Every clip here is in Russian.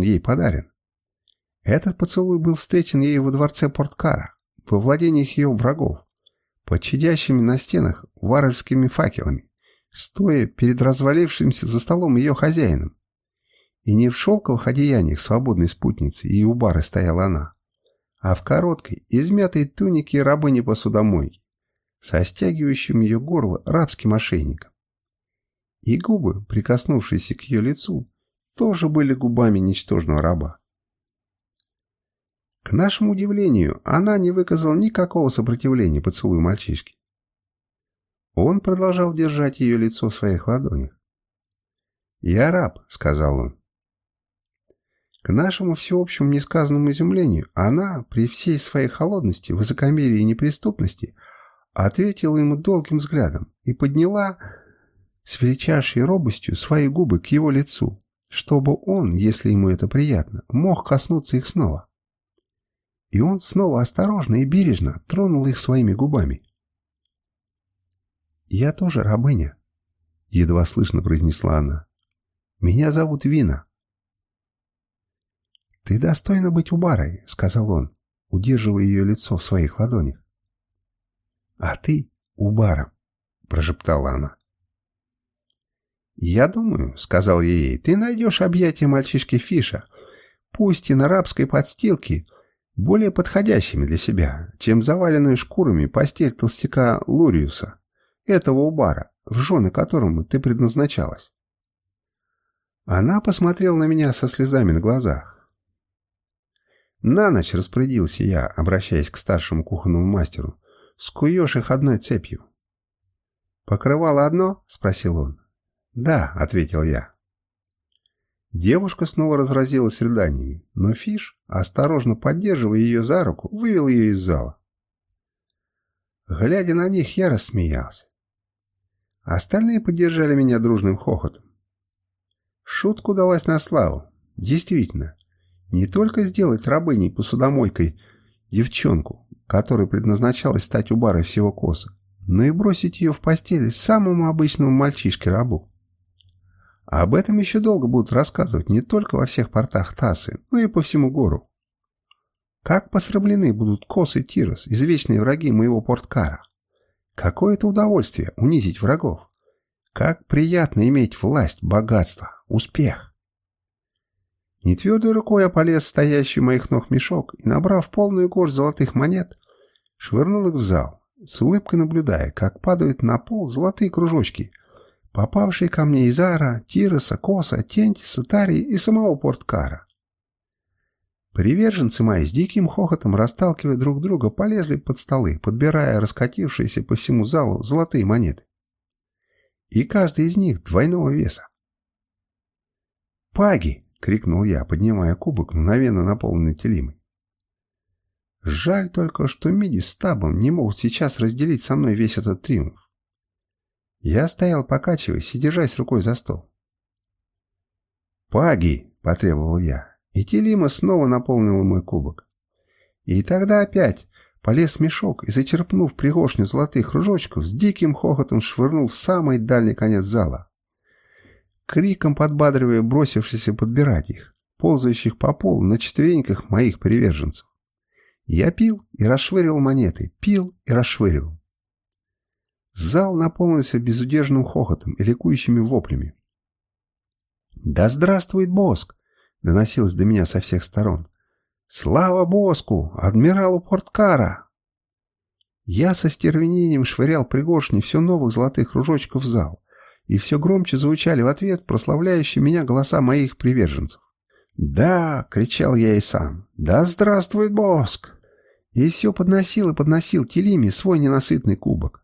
он ей подарен. Этот поцелуй был встречен ею во дворце Порткара, во владениях ее врагов, под чадящими на стенах варварскими факелами, стоя перед развалившимся за столом ее хозяином. И не в шелковых одеяниях свободной спутницы и у бары стояла она, а в короткой, измятой тунике рабыни посудомойки, со стягивающим ее горло рабским ошейником. И губы, прикоснувшиеся к ее лицу, тоже были губами ничтожного раба. К нашему удивлению, она не выказала никакого сопротивления поцелую мальчишки. Он продолжал держать ее лицо в своих ладонях. «Я раб», — сказал он. К нашему всеобщему несказанному изумлению, она, при всей своей холодности, высокомерии и неприступности, ответила ему долгим взглядом и подняла с величайшей робостью свои губы к его лицу, чтобы он, если ему это приятно, мог коснуться их снова. И он снова осторожно и бережно тронул их своими губами. «Я тоже рабыня», — едва слышно произнесла она. «Меня зовут Вина». «Ты достойна быть убарой», — сказал он, удерживая ее лицо в своих ладонях. «А ты убара», — прошептала она. «Я думаю», — сказал ей, — «ты найдешь объятия мальчишки Фиша, пусть и на рабской подстилке, более подходящими для себя, чем заваленную шкурами постель толстяка Луриуса, этого убара, в жены которому ты предназначалась». Она посмотрела на меня со слезами на глазах. «На ночь распорядился я, обращаясь к старшему кухонному мастеру, скуешь их одной цепью». «Покрывало одно?» — спросил он. «Да», — ответил я. Девушка снова разразилась рыданиями, но Фиш, осторожно поддерживая ее за руку, вывел ее из зала. Глядя на них, я рассмеялся. Остальные поддержали меня дружным хохотом. Шутка удалась на славу. Действительно, не только сделать рабыней посудомойкой девчонку, которой предназначалось стать у бара всего коса, но и бросить ее в постели самому обычному мальчишке-рабу. А об этом еще долго будут рассказывать не только во всех портах Тасы, но и по всему гору. Как посрамлены будут Кос и Тирос, извечные враги моего порткара. Какое это удовольствие унизить врагов. Как приятно иметь власть, богатство, успех. Нетвердой рукой я полез в стоящий у моих ног мешок и, набрав полную горсть золотых монет, швырнул их в зал, с улыбкой наблюдая, как падают на пол золотые кружочки, попавшие ко мне из Ара, Тироса, Коса, Тентиса, Тарии и самого Порткара. Приверженцы мои с диким хохотом, расталкивая друг друга, полезли под столы, подбирая раскатившиеся по всему залу золотые монеты. И каждый из них двойного веса. «Паги!» — крикнул я, поднимая кубок, мгновенно наполненный телимой. Жаль только, что Миди с Табом не могут сейчас разделить со мной весь этот триумф. Я стоял, покачиваясь и держась рукой за стол. «Паги!» — потребовал я, и Телима снова наполнила мой кубок. И тогда опять полез в мешок и, зачерпнув пригоршню золотых кружочков, с диким хохотом швырнул в самый дальний конец зала. Криком подбадривая бросившихся подбирать их, ползающих по полу на четвереньках моих приверженцев. Я пил и расшвыривал монеты, пил и расшвыривал. Зал наполнился безудержным хохотом и ликующими воплями. «Да здравствует Боск!» — доносилось до меня со всех сторон. «Слава Боску! Адмиралу Порткара!» Я со стервенением швырял пригоршни все новых золотых кружочков в зал, и все громче звучали в ответ прославляющие меня голоса моих приверженцев. «Да!» — кричал я и сам. «Да здравствует Боск!» И все подносил и подносил Телиме свой ненасытный кубок.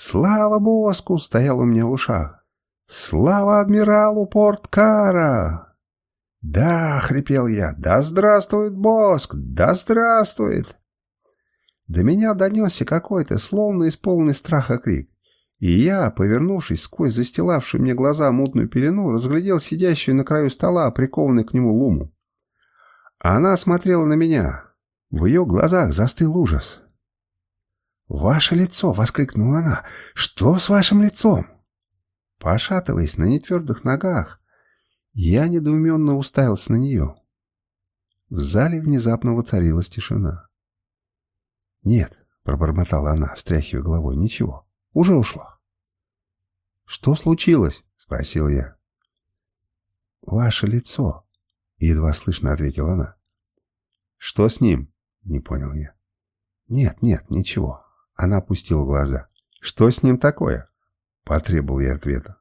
«Слава Боску!» — стоял у меня в ушах. «Слава адмиралу Порткара!» «Да!» — хрипел я. «Да здравствует Боск! Да здравствует!» До меня донесся какой-то, словно исполненный страха крик. И я, повернувшись сквозь застилавшую мне глаза мутную пелену, разглядел сидящую на краю стола, прикованный к нему луму. Она смотрела на меня. В ее глазах застыл ужас. «Ваше лицо!» — воскликнула она. «Что с вашим лицом?» Пошатываясь на нетвердых ногах, Я недоуменно уставился на нее. В зале внезапно воцарилась тишина. «Нет», — пробормотала она, встряхивая головой, — «ничего, уже ушла». «Что случилось?» — спросил я. «Ваше лицо», — едва слышно ответила она. «Что с ним?» — не понял я. «Нет, нет, ничего». Она опустила глаза. «Что с ним такое?» — потребовал я ответа.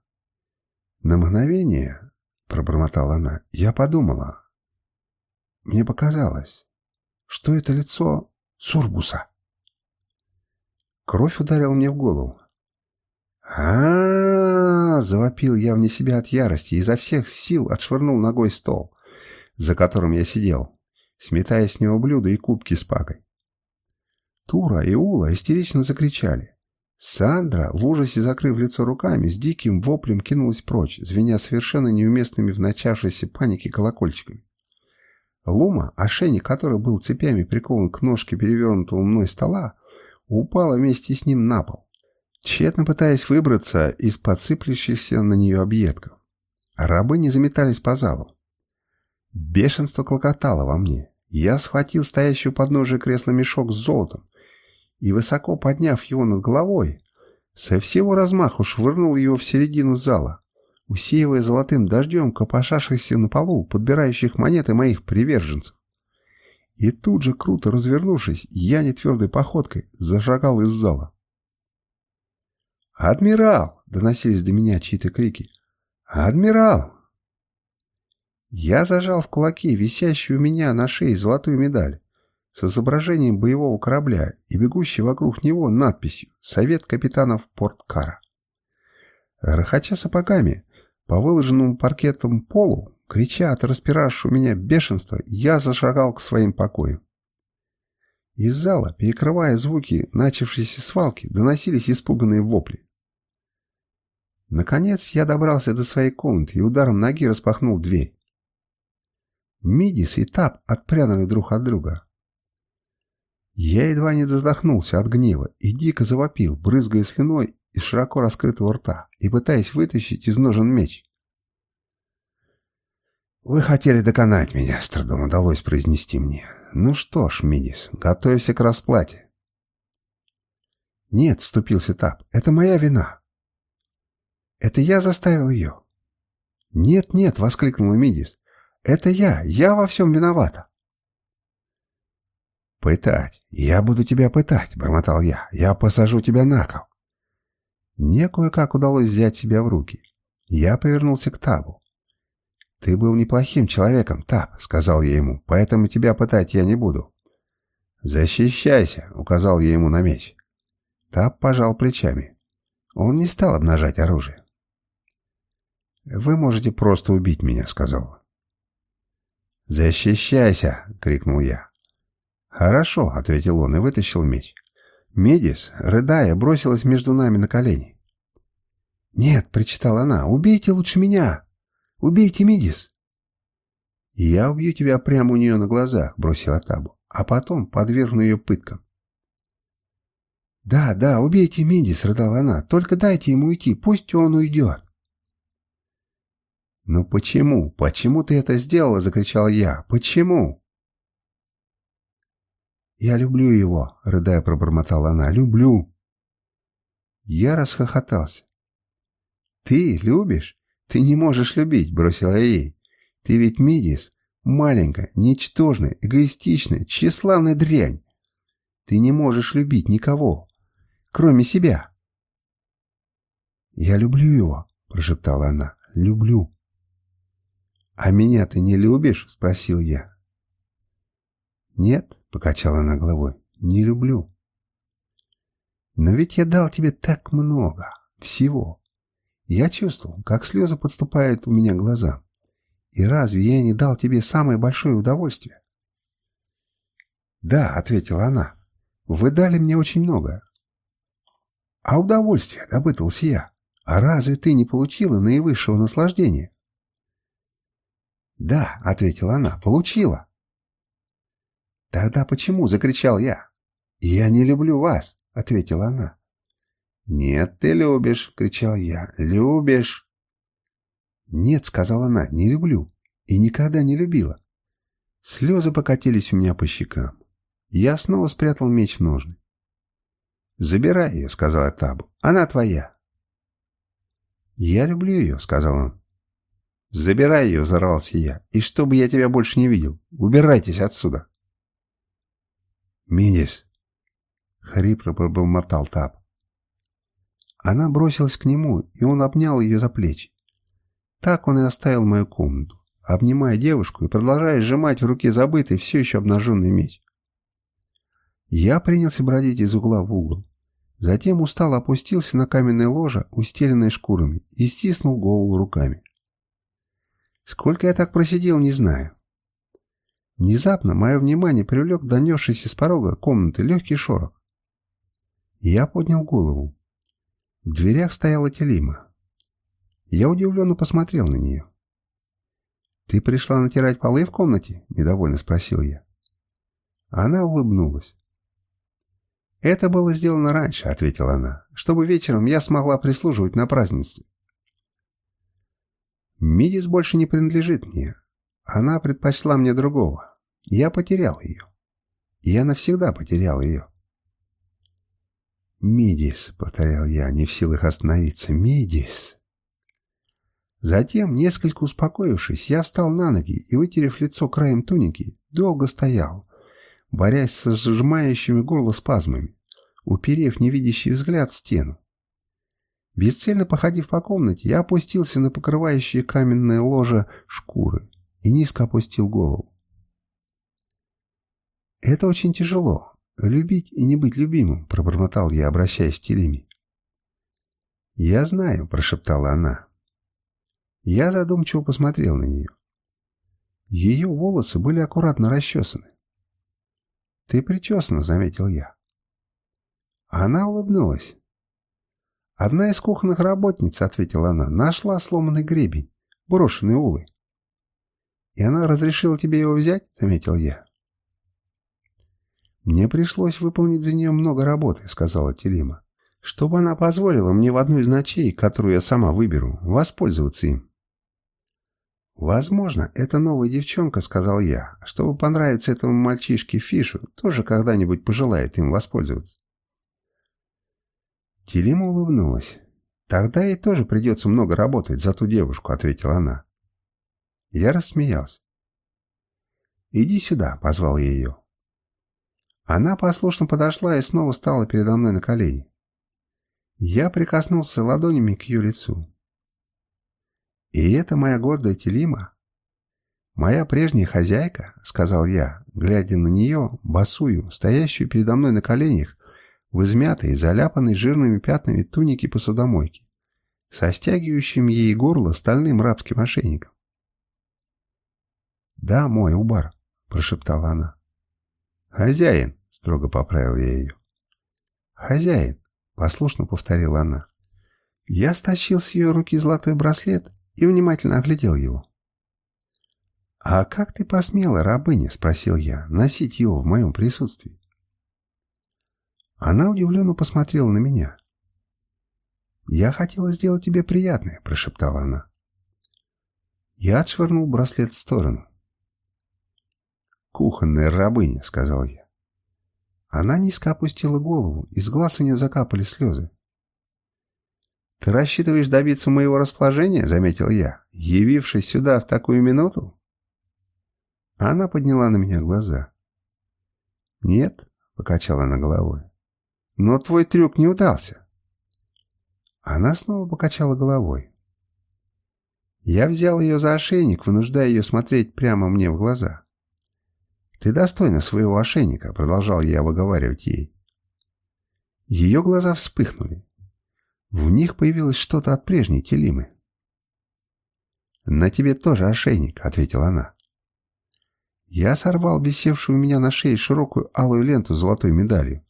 На мгновение, — пробормотала она, — я подумала. Мне показалось, что это лицо Сурбуса. Кровь ударила мне в голову. а, -а, -а, завопил я вне себя от ярости и изо всех сил отшвырнул ногой стол, за которым я сидел, сметая с него блюда и кубки с пакой. Тура и Ула истерично закричали. Сандра, в ужасе закрыв лицо руками, с диким воплем кинулась прочь, звеня совершенно неуместными в начавшейся панике колокольчиками. Лума, ошейник которой был цепями прикован к ножке перевернутого мной стола, упала вместе с ним на пол, тщетно пытаясь выбраться из подсыплющихся на нее объедков. Рабы не заметались по залу. Бешенство клокотало во мне. Я схватил стоящую под ножей кресла мешок с золотом, и, высоко подняв его над головой, со всего размаху швырнул его в середину зала, усеивая золотым дождем копошащихся на полу, подбирающих монеты моих приверженцев. И тут же, круто развернувшись, я нетвердой походкой зашагал из зала. «Адмирал!» — доносились до меня чьи-то крики. «Адмирал!» Я зажал в кулаке висящую у меня на шее золотую медаль с изображением боевого корабля и бегущей вокруг него надписью «Совет капитанов Порткара». Рахача сапогами по выложенному паркетом полу, крича от распиравшего меня бешенства, я зашагал к своим покоям. Из зала, перекрывая звуки начавшейся свалки, доносились испуганные вопли. Наконец я добрался до своей комнаты и ударом ноги распахнул дверь. Мидис и Тап отпрянули друг от друга. Я едва не задохнулся от гнева и дико завопил, брызгая слюной из широко раскрытого рта и пытаясь вытащить из ножен меч. «Вы хотели доконать меня», — с трудом удалось произнести мне. «Ну что ж, Мидис, готовься к расплате». «Нет», — вступился Тап, — «это моя вина». «Это я заставил ее». «Нет, нет», — воскликнул Мидис, — «это я, я во всем виновата». «Пытать! Я буду тебя пытать!» — бормотал я. «Я посажу тебя на кол!» Мне кое-как удалось взять себя в руки. Я повернулся к Табу. «Ты был неплохим человеком, Таб», — сказал я ему, — «поэтому тебя пытать я не буду». «Защищайся», — указал я ему на меч. Таб пожал плечами. Он не стал обнажать оружие. «Вы можете просто убить меня», — сказал. «Защищайся!» — крикнул я. «Хорошо», — ответил он и вытащил меч. Медис, рыдая, бросилась между нами на колени. «Нет», — причитала она, — «убейте лучше меня! Убейте Медис!» «Я убью тебя прямо у нее на глазах», — бросила Табу, «а потом подвергну ее пыткам». «Да, да, убейте Медис», — рыдала она, — «только дайте ему уйти, пусть он уйдет». «Ну почему? Почему ты это сделала?» — закричал я. «Почему?» «Я люблю его», — рыдая пробормотала она. «Люблю». Я расхохотался. «Ты любишь? Ты не можешь любить», — бросила я ей. «Ты ведь Мидис, маленькая, ничтожная, эгоистичная, тщеславная дрянь. Ты не можешь любить никого, кроме себя». «Я люблю его», — прошептала она. «Люблю». «А меня ты не любишь?» — спросил я. «Нет», — покачала она головой, — «не люблю». «Но ведь я дал тебе так много, всего. Я чувствовал, как слезы подступают у меня к глазам. И разве я не дал тебе самое большое удовольствие?» «Да», — ответила она, — «вы дали мне очень много». «А удовольствие?» — допытывался я. «А разве ты не получила наивысшего наслаждения?» «Да», — ответила она, — «получила». «Тогда почему?» — закричал я. «Я не люблю вас», — ответила она. «Нет, ты любишь», — кричал я. «Любишь». «Нет», — сказала она, — «не люблю. И никогда не любила». Слезы покатились у меня по щекам. Я снова спрятал меч в ножны. «Забирай ее», — сказала Табу. «Она твоя». «Я люблю ее», — сказал он. «Забирай ее», — взорвался я. «И чтобы я тебя больше не видел. Убирайтесь отсюда». «Минис», — хрипло пробормотал Таб. Она бросилась к нему, и он обнял ее за плечи. Так он и оставил мою комнату, обнимая девушку и продолжая сжимать в руке забытый, все еще обнаженный меч. Я принялся бродить из угла в угол. Затем устало опустился на каменное ложе, устеленное шкурами, и стиснул голову руками. Сколько я так просидел, не знаю. Внезапно мое внимание привлек донесшийся с порога комнаты легкий шорох. Я поднял голову. В дверях стояла Телима. Я удивленно посмотрел на нее. «Ты пришла натирать полы в комнате?» – недовольно спросил я. Она улыбнулась. «Это было сделано раньше», — ответила она, — «чтобы вечером я смогла прислуживать на празднестве». «Мидис больше не принадлежит мне. Она предпочла мне другого. Я потерял ее. Я навсегда потерял ее». «Мидис», — повторял я, не в силах остановиться, — «Мидис». Затем, несколько успокоившись, я встал на ноги и, вытерев лицо краем туники, долго стоял, борясь с сжимающими горло спазмами, уперев невидящий взгляд в стену. Бесцельно походив по комнате, я опустился на покрывающее каменное ложе шкуры и низко опустил голову. «Это очень тяжело. Любить и не быть любимым», — пробормотал я, обращаясь к Телеме. «Я знаю», — прошептала она. Я задумчиво посмотрел на нее. Ее волосы были аккуратно расчесаны. «Ты причесана», — заметил я. Она улыбнулась. «Одна из кухонных работниц», — ответила она, — «нашла сломанный гребень, брошенный улы». «И она разрешила тебе его взять?» — заметил я. «Мне пришлось выполнить за нее много работы», — сказала Телима, «чтобы она позволила мне в одну из ночей, которую я сама выберу, воспользоваться им». «Возможно, это новая девчонка», — сказал я, «чтобы понравиться этому мальчишке Фишу, тоже когда-нибудь пожелает им воспользоваться». Телима улыбнулась. «Тогда ей тоже придется много работать за ту девушку», — ответила она. Я рассмеялся. «Иди сюда», — позвал я ее. Она послушно подошла и снова стала передо мной на колени. Я прикоснулся ладонями к ее лицу. «И это моя гордая Телима?» «Моя прежняя хозяйка», — сказал я, глядя на нее, босую, стоящую передо мной на коленях, в измятой, заляпанной жирными пятнами туники посудомойки, со стягивающим ей горло стальным рабским ошейником. «Да, мой, Убар», — прошептала она. «Хозяин», — строго поправил я ее. «Хозяин», — послушно повторила она. Я стащил с ее руки золотой браслет и внимательно оглядел его. «А как ты посмела, рабыня?» — спросил я, — «носить его в моем присутствии?» Она удивленно посмотрела на меня. «Я хотела сделать тебе приятное», — прошептала она. Я отшвырнул браслет в сторону. «Кухонная рабыня», — сказал я. Она низко опустила голову, из глаз у нее закапали слезы. «Ты рассчитываешь добиться моего расположения?» — заметил я, явившись сюда в такую минуту. Она подняла на меня глаза. «Нет», — покачала она головой. «Но твой трюк не удался». Она снова покачала головой. Я взял ее за ошейник, вынуждая ее смотреть прямо мне в глаза. «Ты достойна своего ошейника», — продолжал я выговаривать ей. Ее глаза вспыхнули. В них появилось что-то от прежней Телимы. «На тебе тоже ошейник», — ответила она. Я сорвал висевшую у меня на шее широкую алую ленту с золотой медалью,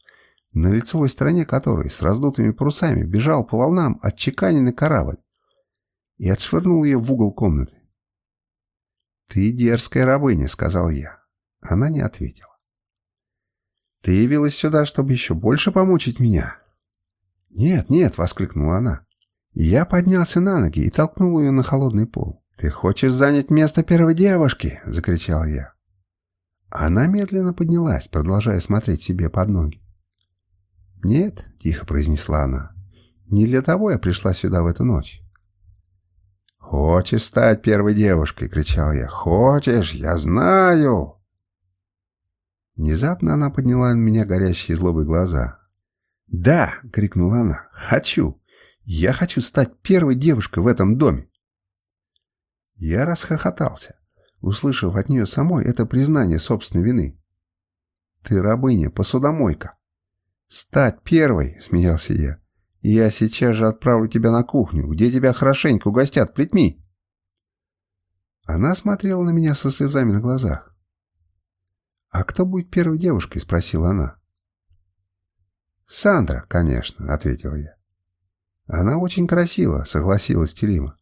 на лицевой стороне которой с раздутыми парусами бежал по волнам отчеканенный корабль, и отшвырнул ее в угол комнаты. «Ты дерзкая рабыня», — сказал я. Она не ответила. «Ты явилась сюда, чтобы еще больше помучить меня?» «Нет, нет!» — воскликнула она. Я поднялся на ноги и толкнул ее на холодный пол. «Ты хочешь занять место первой девушки?» — закричал я. Она медленно поднялась, продолжая смотреть себе под ноги. «Нет», — тихо произнесла она, — «не для того я пришла сюда в эту ночь». «Хочешь стать первой девушкой?» — кричал я. «Хочешь? Я знаю!» Внезапно она подняла на меня горящие злобые глаза. «Да!» — крикнула она. «Хочу! Я хочу стать первой девушкой в этом доме!» Я расхохотался, услышав от нее самой это признание собственной вины. «Ты рабыня, посудомойка!» «Стать первой!» — смеялся я. «Я сейчас же отправлю тебя на кухню, где тебя хорошенько угостят плетьми!» Она смотрела на меня со слезами на глазах. «А кто будет первой девушкой?» — спросила она. «Сандра, конечно», — ответил я. «Она очень красива», — согласилась Телима.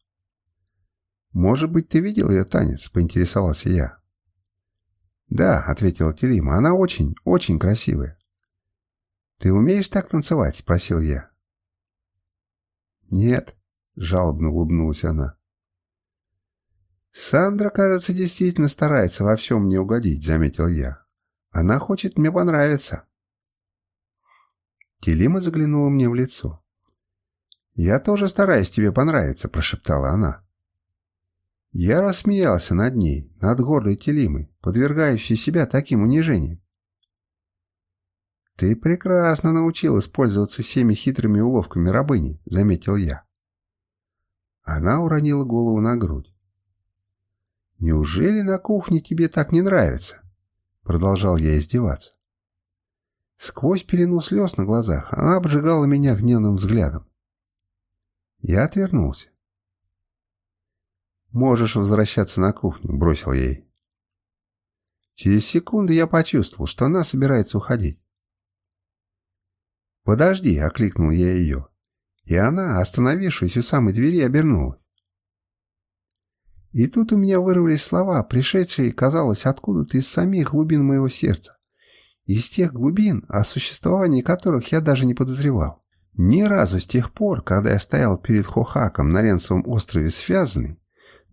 «Может быть, ты видел ее танец?» — поинтересовался я. «Да», — ответила Телима, — «она очень, очень красивая». «Ты умеешь так танцевать?» — спросил я. «Нет», — жалобно улыбнулась она. «Сандра, кажется, действительно старается во всем мне угодить», — заметил я. «Она хочет мне понравиться». Телима заглянула мне в лицо. «Я тоже стараюсь тебе понравиться», — прошептала она. Я рассмеялся над ней, над гордой Телимой, подвергающей себя таким унижениям. «Ты прекрасно научилась пользоваться всеми хитрыми уловками рабыни», — заметил я. Она уронила голову на грудь. «Неужели на кухне тебе так не нравится?» Продолжал я издеваться. Сквозь пелену слез на глазах она обжигала меня гневным взглядом. Я отвернулся. «Можешь возвращаться на кухню», — бросил ей. Через секунду я почувствовал, что она собирается уходить. «Подожди!» — окликнул я ее. И она, остановившись у самой двери, обернулась. И тут у меня вырвались слова, пришедшие, казалось, откуда-то из самих глубин моего сердца. Из тех глубин, о существовании которых я даже не подозревал. Ни разу с тех пор, когда я стоял перед Хохаком на Ленцевом острове связанный,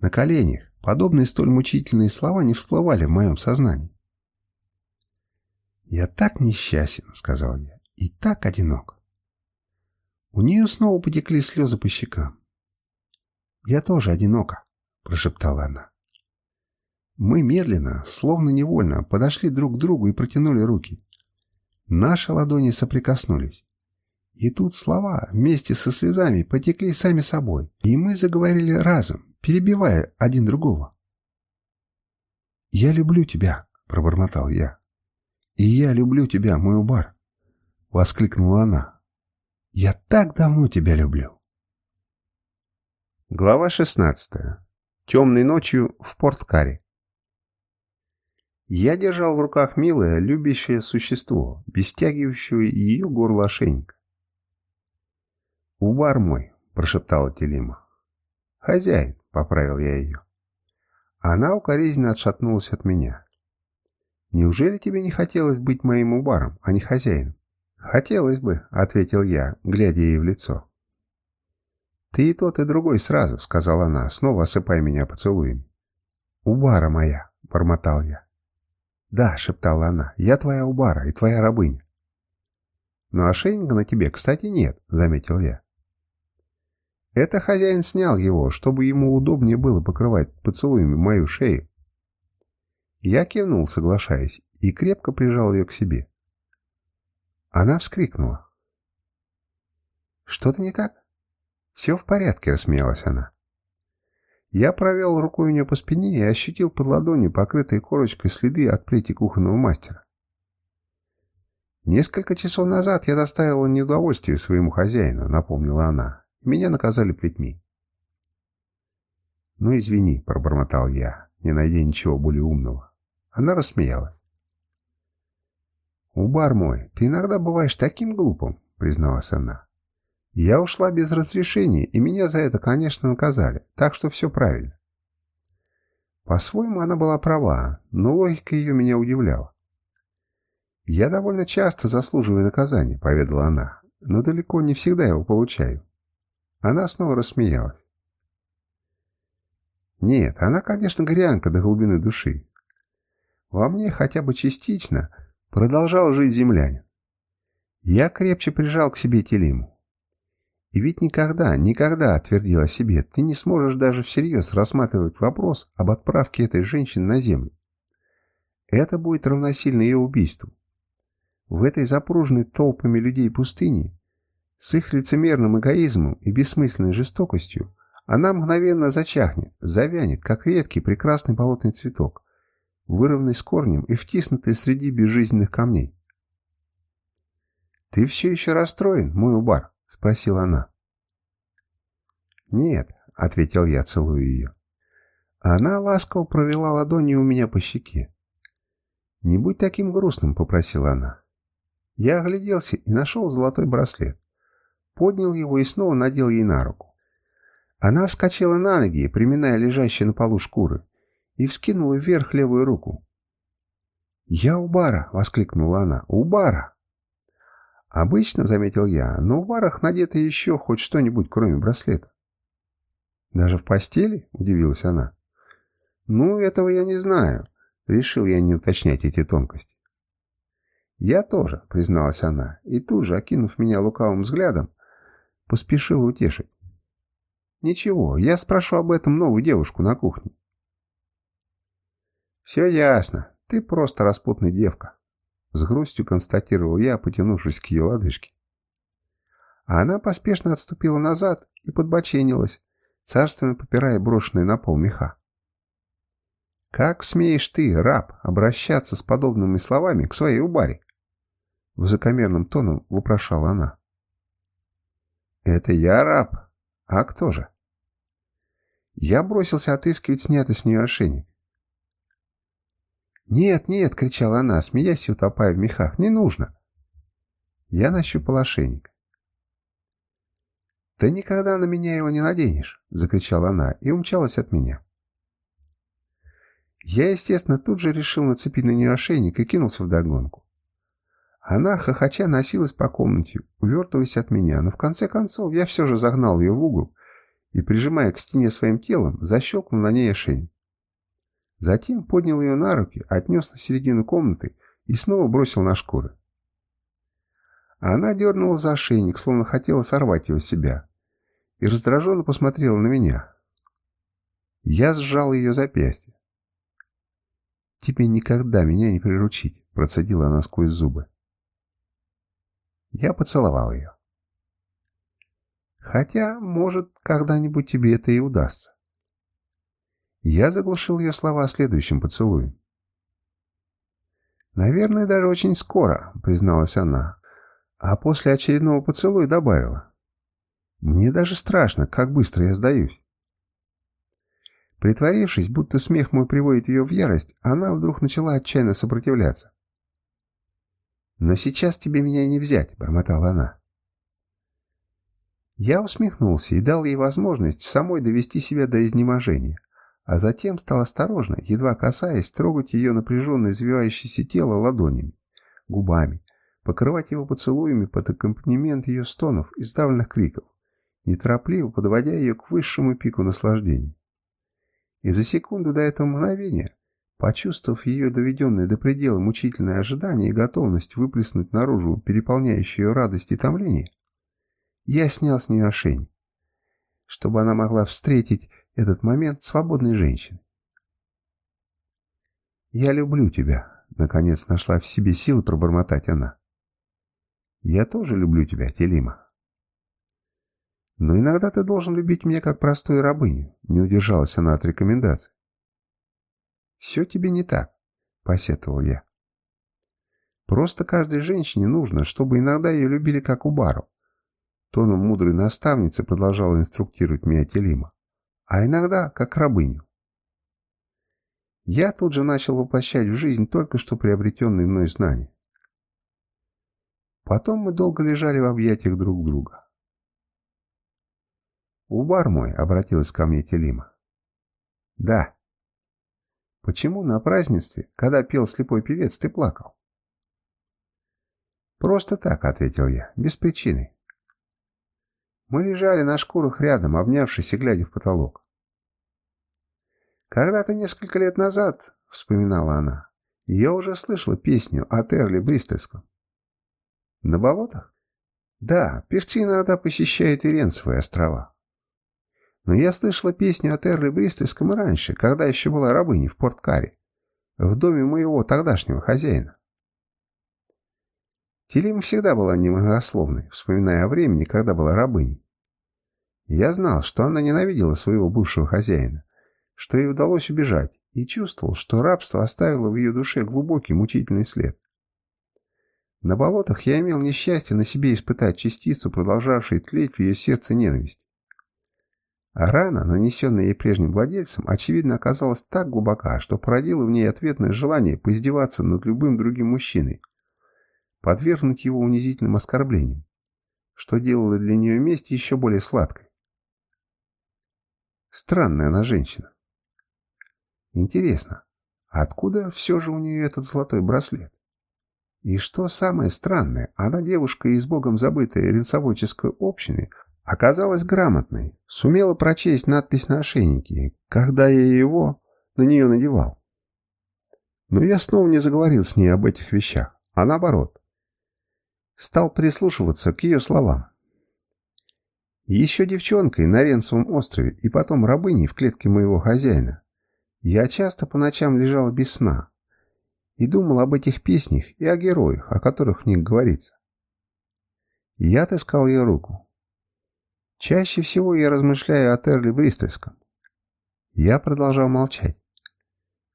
на коленях, подобные столь мучительные слова не всплывали в моем сознании. «Я так несчастен», — сказал я и так одинок. У нее снова потекли слезы по щекам. «Я тоже одинока», — прошептала она. Мы медленно, словно невольно, подошли друг к другу и протянули руки. Наши ладони соприкоснулись. И тут слова вместе со слезами потекли сами собой, и мы заговорили разом, перебивая один другого. «Я люблю тебя», — пробормотал я. «И я люблю тебя, мой убар. — воскликнула она. «Я так давно тебя люблю!» Глава 16. Темной ночью в Порткаре. Я держал в руках милое, любящее существо, бестягивающего ее горло ошейника. «Убар мой!» — прошептала Телима. «Хозяин!» — поправил я ее. Она укоризненно отшатнулась от меня. «Неужели тебе не хотелось быть моим убаром, а не хозяином?» «Хотелось бы», — ответил я, глядя ей в лицо. «Ты и тот, и другой сразу», — сказала она, снова осыпая меня поцелуями. «Убара моя», — бормотал я. «Да», — шептала она, — «я твоя Убара и твоя рабыня». «Но ошейника на тебе, кстати, нет», — заметил я. Это хозяин снял его, чтобы ему удобнее было покрывать поцелуями мою шею. Я кивнул, соглашаясь, и крепко прижал ее к себе. Она вскрикнула. «Что-то не так?» «Все в порядке», — рассмеялась она. Я провел рукой у нее по спине и ощутил под ладонью покрытые корочкой следы от плети кухонного мастера. «Несколько часов назад я доставила неудовольствие своему хозяину», — напомнила она. «Меня наказали плетьми». «Ну, извини», — пробормотал я, не найдя ничего более умного. Она рассмеялась. «Убар мой, ты иногда бываешь таким глупым», — призналась она. «Я ушла без разрешения, и меня за это, конечно, наказали, так что все правильно». По-своему она была права, но логика ее меня удивляла. «Я довольно часто заслуживаю наказания», — поведала она, — «но далеко не всегда его получаю». Она снова рассмеялась. Нет, она, конечно, горянка до глубины души. Во мне хотя бы частично продолжал жить землянин. Я крепче прижал к себе Телиму. И ведь никогда, никогда, твердил себе, ты не сможешь даже всерьез рассматривать вопрос об отправке этой женщины на землю. Это будет равносильно ее убийству. В этой запруженной толпами людей пустыни, с их лицемерным эгоизмом и бессмысленной жестокостью, она мгновенно зачахнет, завянет, как редкий прекрасный болотный цветок, вырванный с корнем и втиснутый среди безжизненных камней. «Ты все еще расстроен, мой убар?» — спросила она. «Нет», — ответил я, целуя ее. Она ласково провела ладонью у меня по щеке. «Не будь таким грустным», — попросила она. Я огляделся и нашел золотой браслет. Поднял его и снова надел ей на руку. Она вскочила на ноги, приминая лежащие на полу шкуры, и вскинула вверх левую руку. «Я у бара!» — воскликнула она. «У бара!» «Обычно, — заметил я, — но у барах надето еще хоть что-нибудь, кроме браслета». «Даже в постели?» — удивилась она. «Ну, этого я не знаю. Решил я не уточнять эти тонкости. «Я тоже», — призналась она, и тут же, окинув меня лукавым взглядом, поспешила утешить. «Ничего, я спрошу об этом новую девушку на кухне». «Все ясно. Ты просто распутная девка», — с грустью констатировал я, потянувшись к ее лодыжке. А она поспешно отступила назад и подбоченилась, царственно попирая брошенные на пол меха. «Как смеешь ты, раб, обращаться с подобными словами к своей убаре?» Высокомерным тоном вопрошала она. «Это я раб? А кто же?» Я бросился отыскивать снятый с нее ошейник. «Нет, нет!» — кричала она, смеясь и утопая в мехах. «Не нужно!» Я нащупал ошейник. «Ты никогда на меня его не наденешь!» — закричала она и умчалась от меня. Я, естественно, тут же решил нацепить на нее ошейник и кинулся в догонку. Она, хохоча, носилась по комнате, увертываясь от меня, но в конце концов я все же загнал ее в угол и, прижимая к стене своим телом, защелкнул на ней ошейник. Затем поднял ее на руки, отнес на середину комнаты и снова бросил на шкуры. Она дернула за ошейник, словно хотела сорвать его с себя, и раздраженно посмотрела на меня. Я сжал ее запястье. «Тебе никогда меня не приручить», — процедила она сквозь зубы. Я поцеловал ее. «Хотя, может, когда-нибудь тебе это и удастся». Я заглушил ее слова следующим поцелуем. «Наверное, даже очень скоро», — призналась она, а после очередного поцелуя добавила. «Мне даже страшно, как быстро я сдаюсь». Притворившись, будто смех мой приводит ее в ярость, она вдруг начала отчаянно сопротивляться. «Но сейчас тебе меня не взять», — бормотала она. Я усмехнулся и дал ей возможность самой довести себя до изнеможения, а затем стал осторожно, едва касаясь, трогать ее напряженно извивающееся тело ладонями, губами, покрывать его поцелуями под аккомпанемент ее стонов и сдавленных криков, неторопливо подводя ее к высшему пику наслаждения. И за секунду до этого мгновения, почувствовав ее доведенное до предела мучительное ожидание и готовность выплеснуть наружу переполняющую радость и томление, я снял с нее ошейник, чтобы она могла встретить этот момент свободной женщины. «Я люблю тебя», — наконец нашла в себе силы пробормотать она. «Я тоже люблю тебя, Телима». Но иногда ты должен любить меня как простую рабыню, не удержалась она от рекомендаций. Все тебе не так, посетовал я. Просто каждой женщине нужно, чтобы иногда ее любили как Убару. Тоном мудрой наставницы продолжала инструктировать меня Телима. А иногда как рабыню. Я тут же начал воплощать в жизнь только что приобретенные мной знания. Потом мы долго лежали в объятиях друг друга. «Убар мой», — обратилась ко мне Телима. «Да». «Почему на празднестве, когда пел слепой певец, ты плакал?» «Просто так», — ответил я, — «без причины». Мы лежали на шкурах рядом, обнявшись и глядя в потолок. «Когда-то несколько лет назад, — вспоминала она, — я уже слышала песню о Терли Бристольском. На болотах? Да, певцы иногда посещают Иренцевые острова. Но я слышала песню о Терли Бристольском раньше, когда еще была рабыней в Порт-Каре, в доме моего тогдашнего хозяина. Телима всегда была немногословной, вспоминая о времени, когда была рабыней. Я знал, что она ненавидела своего бывшего хозяина, что ей удалось убежать, и чувствовал, что рабство оставило в ее душе глубокий мучительный след. На болотах я имел несчастье на себе испытать частицу, продолжавшей тлеть в ее сердце ненависть. А рана, нанесенная ей прежним владельцем, очевидно оказалась так глубока, что породила в ней ответное желание поиздеваться над любым другим мужчиной, подвергнуть его унизительным оскорблениям, что делало для нее месть еще более сладкой. Странная она женщина. Интересно, откуда все же у нее этот золотой браслет? И что самое странное, она девушка из богом забытой ренсоводческой общины, оказалась грамотной, сумела прочесть надпись на ошейнике, когда я его на нее надевал. Но я снова не заговорил с ней об этих вещах, а наоборот. Стал прислушиваться к ее словам. Еще девчонкой на Ренцевом острове и потом рабыней в клетке моего хозяина. Я часто по ночам лежал без сна, и думал об этих песнях и о героях, о которых в них говорится. Я отыскал ее руку. Чаще всего я размышляю о Терли Бристольском. Я продолжал молчать.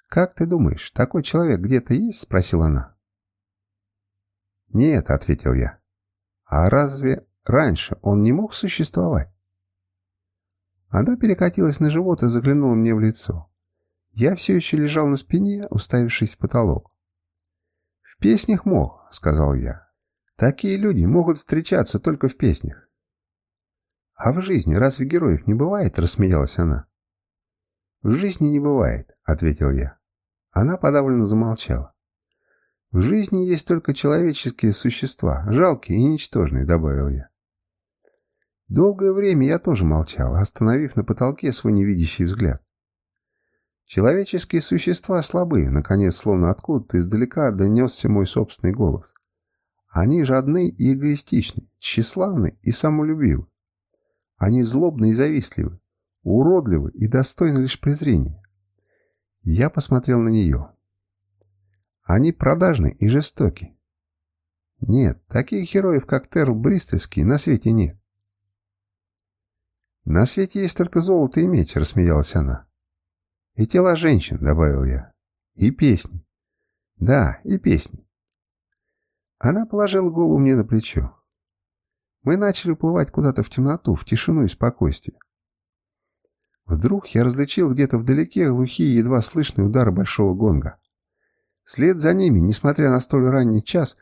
«Как ты думаешь, такой человек где-то есть?» — спросила она. «Нет», — ответил я. «А разве раньше он не мог существовать?» Она перекатилась на живот и заглянула мне в лицо. Я все еще лежал на спине, уставившись в потолок. «В песнях мог», — сказал я. «Такие люди могут встречаться только в песнях». «А в жизни разве героев не бывает?» — рассмеялась она. «В жизни не бывает», — ответил я. Она подавленно замолчала. «В жизни есть только человеческие существа, жалкие и ничтожные», — добавил я. Долгое время я тоже молчал, остановив на потолке свой невидящий взгляд. Человеческие существа слабы, наконец, словно откуда-то издалека донесся мой собственный голос. Они жадны и эгоистичны, тщеславны и самолюбивы. Они злобны и завистливы, уродливы и достойны лишь презрения. Я посмотрел на нее. Они продажны и жестоки. Нет, таких героев, как Терл Бристольский, на свете нет. На свете есть только золото и меч, рассмеялась она. И тела женщин, добавил я. И песни. Да, и песни. Она положила голову мне на плечо. Мы начали уплывать куда-то в темноту, в тишину и спокойствие. Вдруг я различил где-то вдалеке глухие, едва слышные удары большого гонга. Вслед за ними, несмотря на столь ранний час,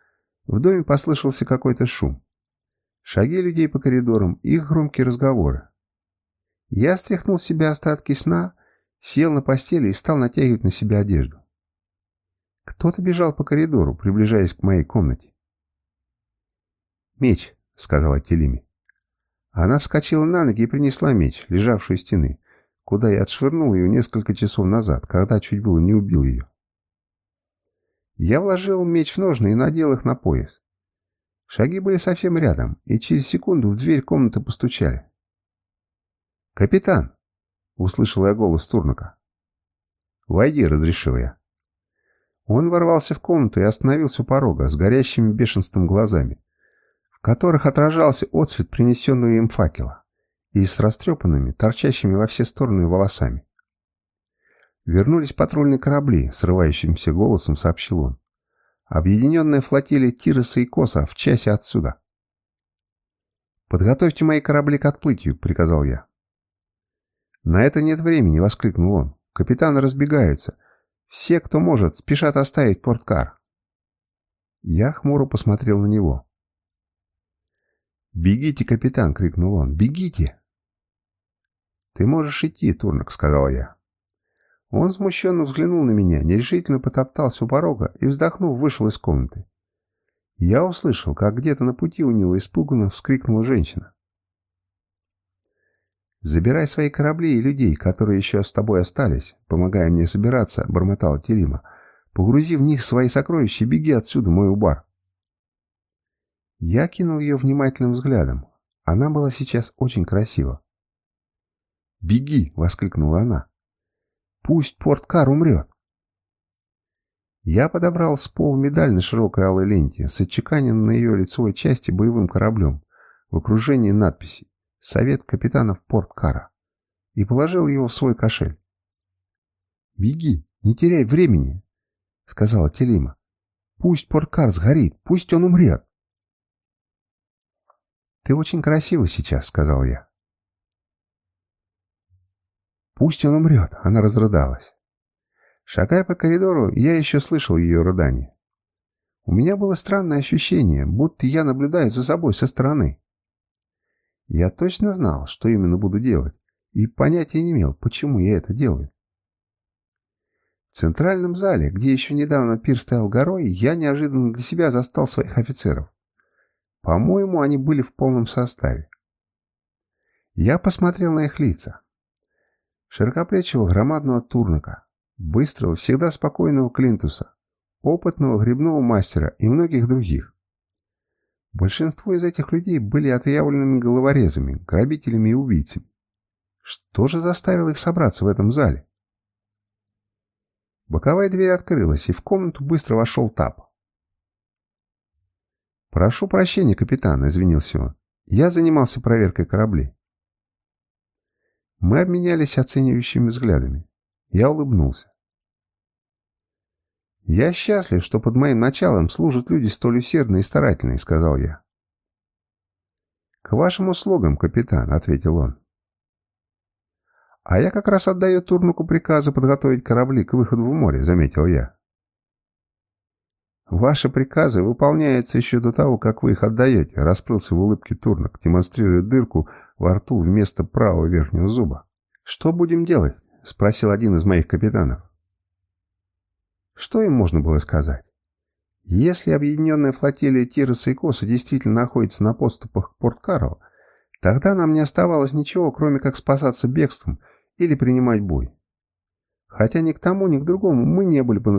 в доме послышался какой-то шум. Шаги людей по коридорам, их громкие разговоры. Я стряхнул с себя остатки сна сел на постели и стал натягивать на себя одежду. Кто-то бежал по коридору, приближаясь к моей комнате. «Меч», — сказала Телими. Она вскочила на ноги и принесла меч, лежавший у стены, куда я отшвырнул ее несколько часов назад, когда чуть было не убил ее. Я вложил меч в ножны и надел их на пояс. Шаги были совсем рядом, и через секунду в дверь комнаты постучали. «Капитан!» Услышал я голос Турнака. «Войди», — разрешил я. Он ворвался в комнату и остановился у порога с горящими бешенством глазами, в которых отражался отсвет принесенного им факела и с растрепанными, торчащими во все стороны волосами. Вернулись патрульные корабли, срывающимся голосом сообщил он. Объединенная флотилия Тироса и Коса в часе отсюда. «Подготовьте мои корабли к отплытию», — приказал я. «На это нет времени!» — воскликнул он. «Капитаны разбегаются. Все, кто может, спешат оставить порткар». Я хмуро посмотрел на него. «Бегите, капитан!» — крикнул он. «Бегите!» «Ты можешь идти, Турнок», — сказал я. Он смущенно взглянул на меня, нерешительно потоптался у порога и, вздохнув, вышел из комнаты. Я услышал, как где-то на пути у него испуганно вскрикнула женщина. «Забирай свои корабли и людей, которые еще с тобой остались, помогая мне собираться», — бормотал Телима. «Погрузи в них свои сокровища и беги отсюда, мой убар». Я кинул ее внимательным взглядом. Она была сейчас очень красива. «Беги!» — воскликнула она. «Пусть порткар умрет!» Я подобрал с пола медаль на широкой алой ленте с отчеканенным на ее лицевой части боевым кораблем в окружении надписей «Совет капитанов Порткара» и положил его в свой кошель. «Беги, не теряй времени», — сказала Телима. «Пусть Порткар сгорит, пусть он умрет». «Ты очень красива сейчас», — сказал я. «Пусть он умрет», — она разрыдалась. Шагая по коридору, я еще слышал ее рыдание. У меня было странное ощущение, будто я наблюдаю за собой со стороны. Я точно знал, что именно буду делать, и понятия не имел, почему я это делаю. В центральном зале, где еще недавно пир стоял горой, я неожиданно для себя застал своих офицеров. По-моему, они были в полном составе. Я посмотрел на их лица. Широкоплечего громадного турника, быстрого, всегда спокойного Клинтуса, опытного грибного мастера и многих других. Большинство из этих людей были отъявленными головорезами, грабителями и убийцами. Что же заставило их собраться в этом зале? Боковая дверь открылась, и в комнату быстро вошел Тап. «Прошу прощения, капитан», — извинился он. «Я занимался проверкой кораблей». Мы обменялись оценивающими взглядами. Я улыбнулся. «Я счастлив, что под моим началом служат люди столь усердные и старательные», — сказал я. «К вашим услугам, капитан», — ответил он. «А я как раз отдаю Турнуку приказы подготовить корабли к выходу в море», — заметил я. «Ваши приказы выполняются еще до того, как вы их отдаете», — расплылся в улыбке Турнок, демонстрируя дырку во рту вместо правого верхнего зуба. «Что будем делать?» — спросил один из моих капитанов. Что им можно было сказать? Если объединенная флотилия Тироса и Коса действительно находится на подступах к порт Карл, тогда нам не оставалось ничего, кроме как спасаться бегством или принимать бой. Хотя ни к тому, ни к другому мы не были бы